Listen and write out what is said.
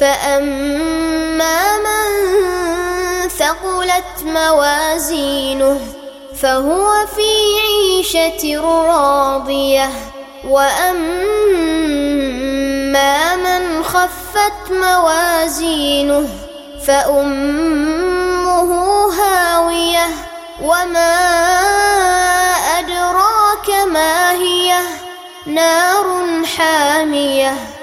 فأما من ثقلت موازينه فهو في عيشة راضية وأما من خفت موازينه فأمه هاوية وما أدراك ما هي نار حامية